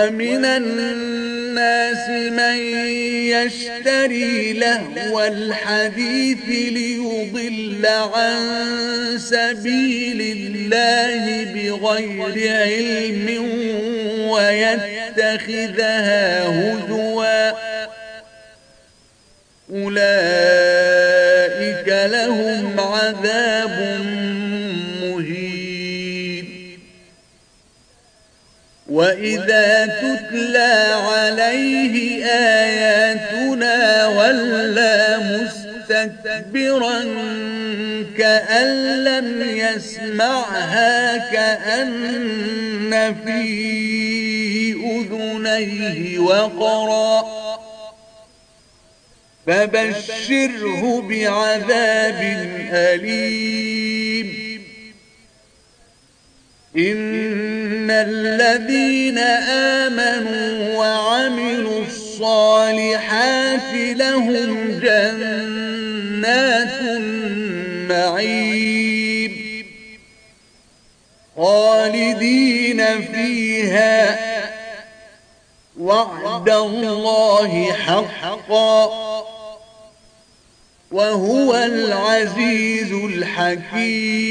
ومن الناس من يشتري لهو الحديث ليضل عن سبيل الله بغير علم ويتخذها هدوا أولئك لهم عذاب وَإِذَا تُتْلَى عَلَيْهِ آيَاتُنَا وَلَّى مُسْتَكْبِرًا كَأَن لَّمْ يَسْمَعْهَا كَأَنَّ فِي أُذُنَيْهِ وَقْرًا فَبَشِّرْهُ بِعَذَابٍ أَلِيمٍ إِنَّ الذين امنوا وعملوا الصالحات لهم جنات معيب خالدين فيها وعد الله حقا وهو العزيز الحكيم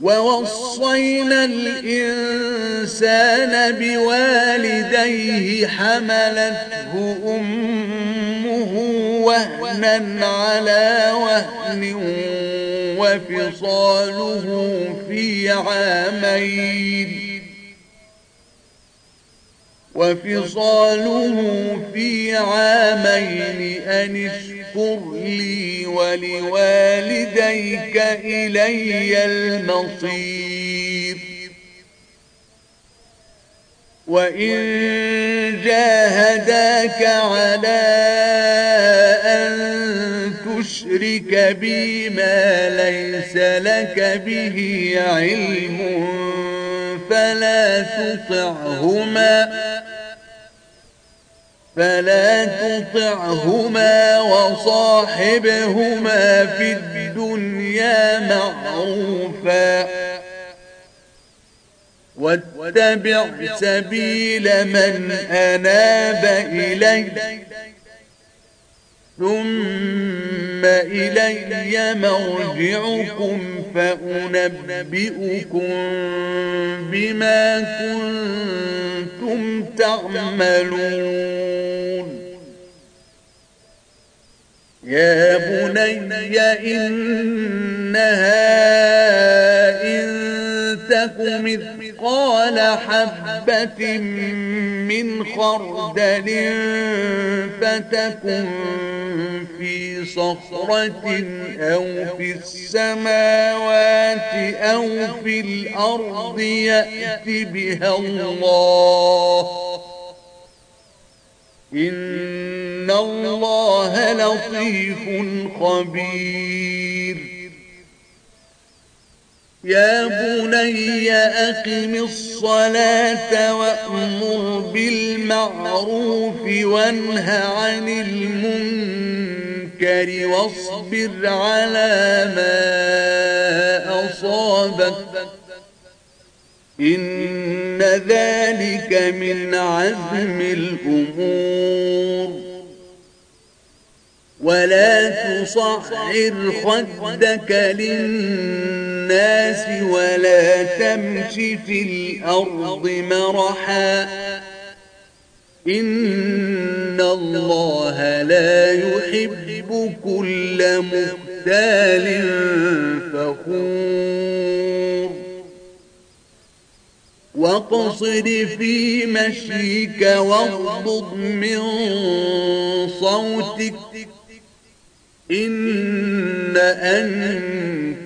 ووصينا الإنسان بوالديه حملته أمه وهنا على وهن وفصاله في عامين وفصاله في عامين أن فاغفر لي ولوالديك إلي المصير. وإن جاهداك على أن تشرك بي ما ليس لك به علم فلا تطعهما. فلا تطعهما وصاحبهما في الدنيا معروفا. واتبع سبيل من أناب إليه ثم ثم إلي مرجعكم فأنبئكم بما كنتم تعملون. يا بني إنها إن تك مثقال حبة من خردل فتكن في صخرة أو في السماوات أو في الأرض يأتي بها الله. إن الله لطيف خبير. يا بني أقم الصلاة وأمر بالمعروف وانه عن المنكر واصبر على ما أصابك إن ذلك من عزم الأمور ولا تصحر خدك للناس الناس ولا تمش في الأرض مرحا. إن الله لا يحب كل مختال فخور. واقصد في مشيك واغضض من صوتك. إن أنت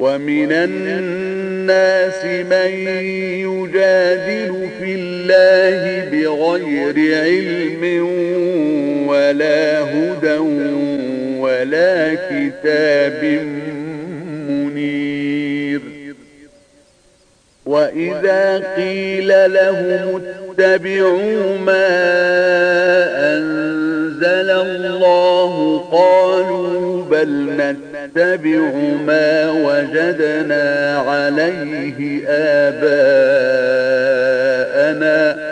ومن الناس من يجادل في الله بغير علم ولا هدى ولا كتاب منير. وإذا قيل لهم اتبعوا ما أنزل الله قالوا بل نتبع ما وجدنا عليه آباءنا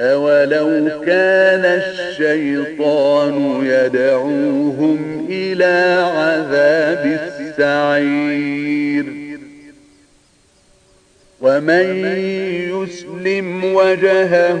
أولو كان الشيطان يدعوهم إلى عذاب السعير ومن يسلم وجهه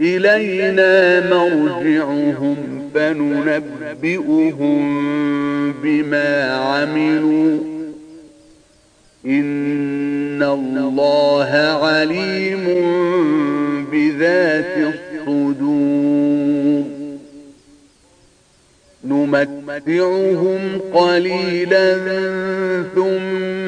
إلينا مرجعهم فننبئهم بما عملوا. إن الله عليم بذات الصدور. نمتعهم قليلا ثم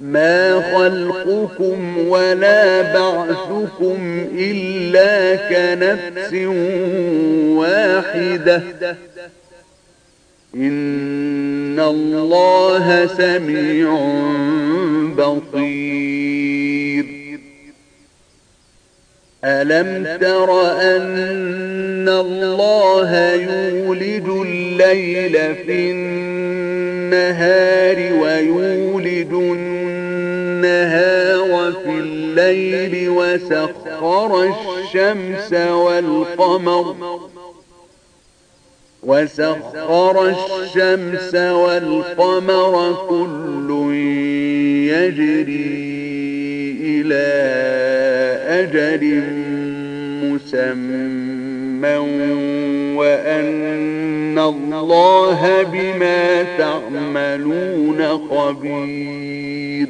ما خلقكم ولا بعثكم إلا كنفس واحدة إن الله سميع بطير ألم تر أن الله يولد الليل في النهار ويولد الليل وسخر الشمس والقمر. وسخر الشمس والقمر كل يجري إلى أجل مسمى وأن الله بما تعملون قبير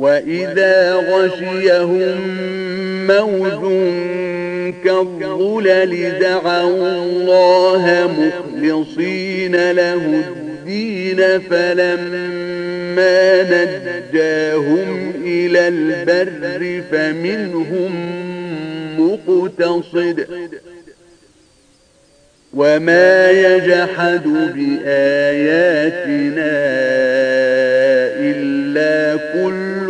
وَإِذَا غَشِيَهُم مَّوْجٌ كَالظُّلَلِ دَعَوُا اللَّهَ مُخْلِصِينَ لَهُ الدِّينَ فَلَمَّا نَجَّاهُمْ إِلَى الْبَرِّ فَمِنْهُم مُّقْتَصِدٌ وما يجحد بآياتنا إلا كل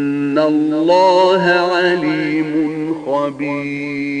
اللہ علیم خبیر